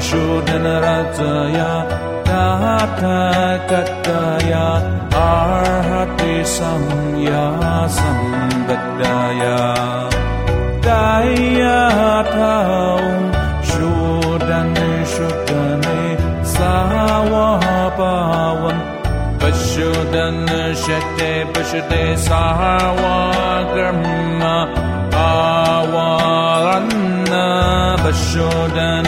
Varshudanarajaya Tathakataya Arhati samya sambadaya Daya taung Shudan shudane Sawapawan Pashudan shate pashate Sahawakarma Awaranna Pashudan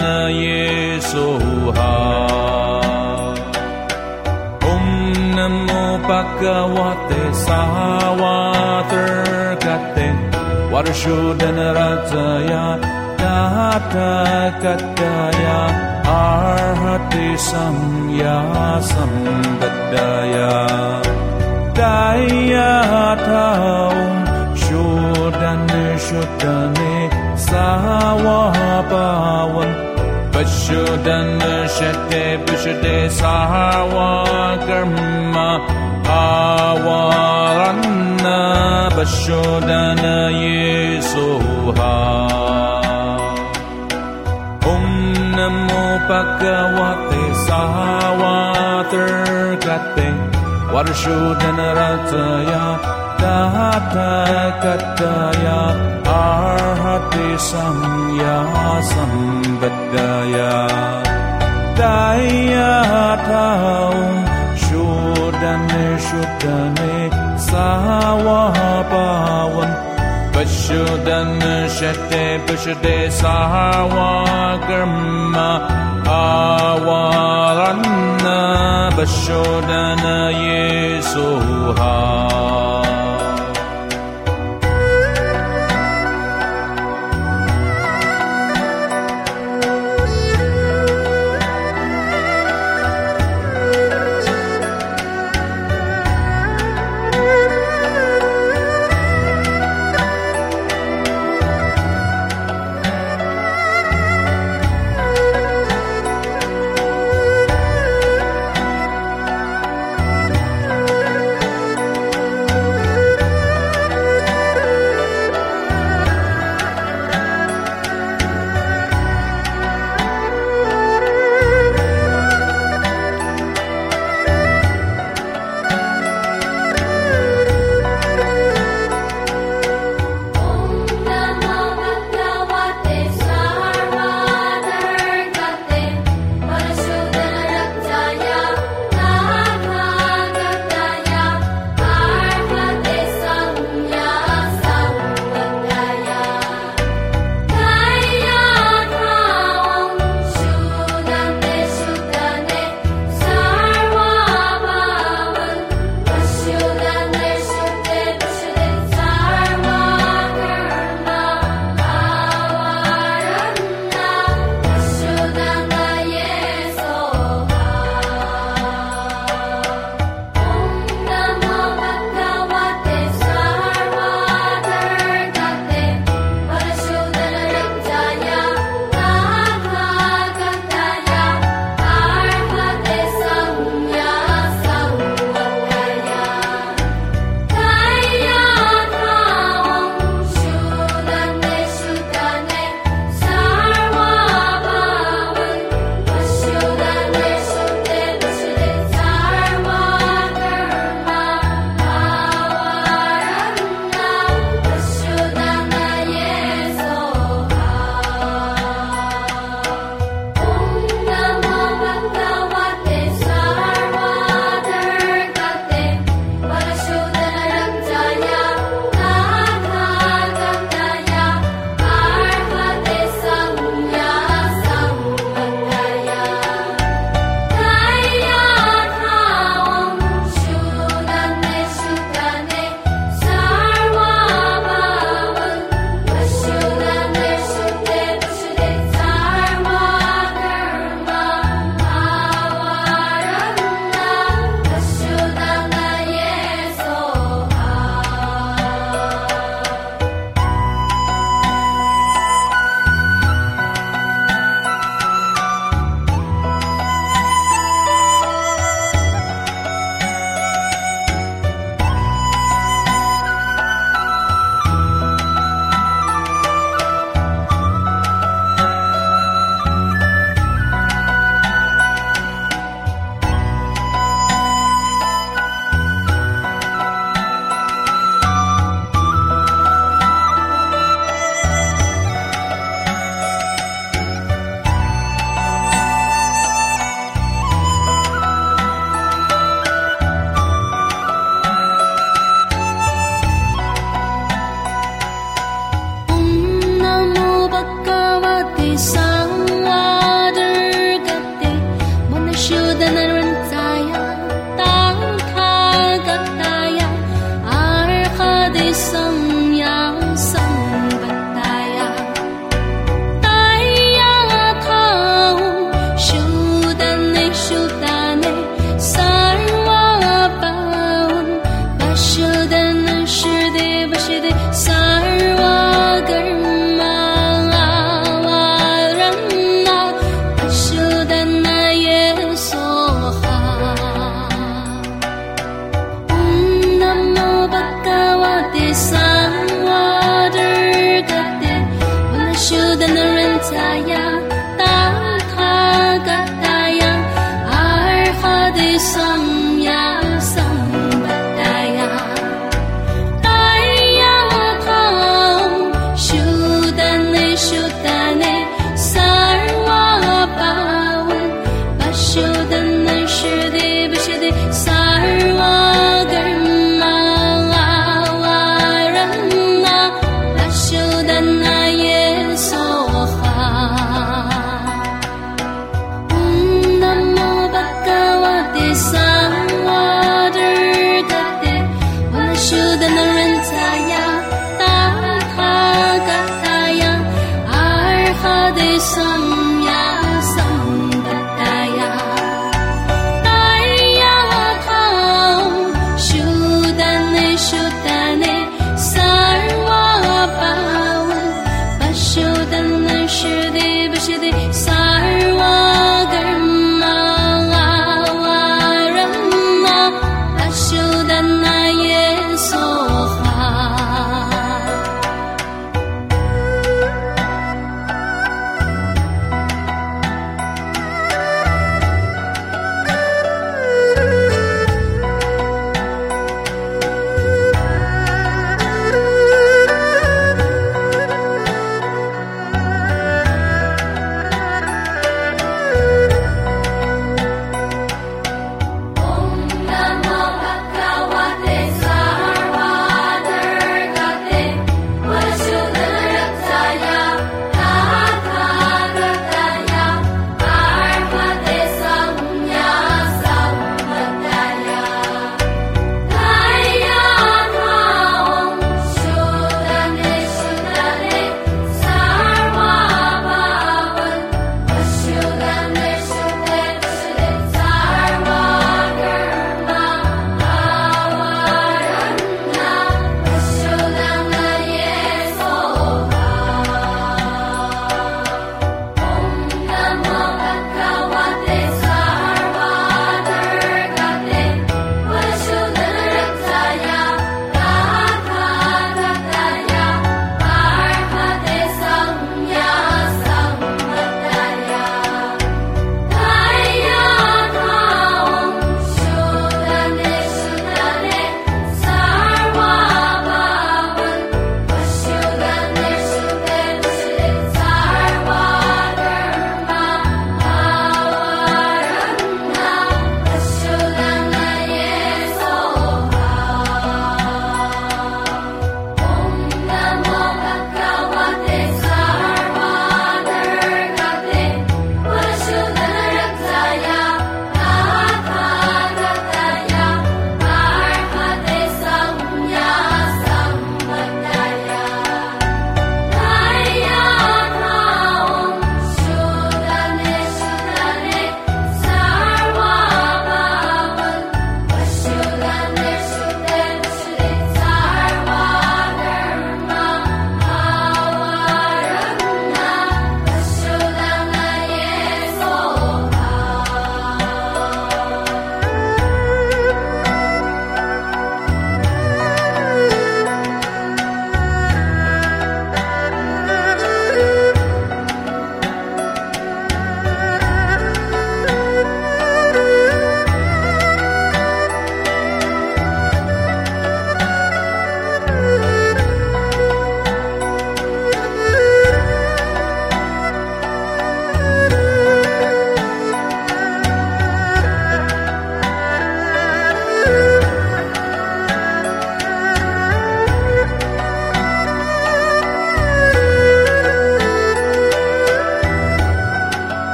Bhagavate Sawaterkate Varshudanarajaya Tathakataya Arhati samya sambadaya Daya taung Shudan shudane Sawapawan Pashudan shate pashate Sahawakarma Awaranna Pashudan Yesuha Om Namo Bhagavate Sahawaterkate Varshudanarajaya Tathakataya Arhati samya sambadaya Daya ശുദ്ധനെ ശുദ്ധനെ സഹവാപാവൻ പശുധന് ശത്തെ പശുദേ സഹവാകർമ്മ ആവാറന്ന പശുധന യേസുഹാ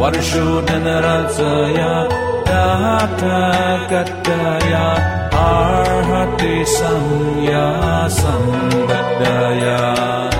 Varshodhanaratsaya Tata Kataya Arhati Samya Sambhadaya Arhati Samya Sambhadaya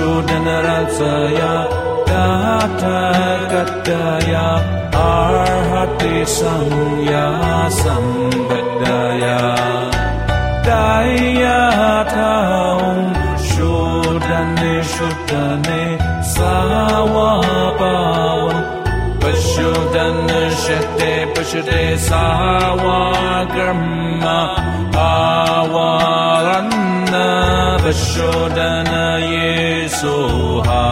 Varshodhanaratsaya Tathagataya Arhati Samya Sambadaya Daya Taum Shodhane Shodhane Sawapavam Pashodhana Shate Pashade Sawakarma Awaranna Pashodhana Yesuha